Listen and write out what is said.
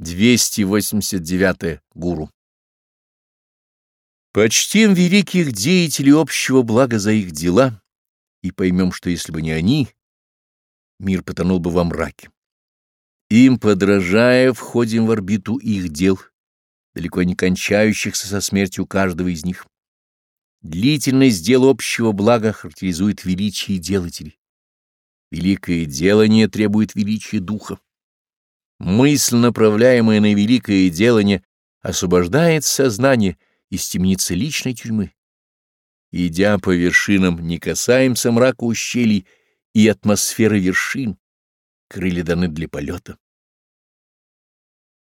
289 гуру. Почтим великих деятелей общего блага за их дела и поймем, что если бы не они, мир потонул бы во мраке. Им, подражая, входим в орбиту их дел, далеко не кончающихся со смертью каждого из них. Длительность дел общего блага характеризует величие делателей. Великое дело не требует величия духа. Мысль, направляемая на великое делание, освобождает сознание из темницы личной тюрьмы. Идя по вершинам, не касаемся мрака ущелий и атмосферы вершин. Крылья даны для полета.